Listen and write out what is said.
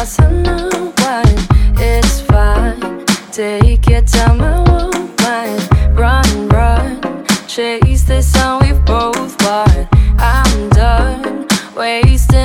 cause I know what it's fine. Take your time, I won't mind. Run, run, chase the sun we've both bought. I'm done wasting.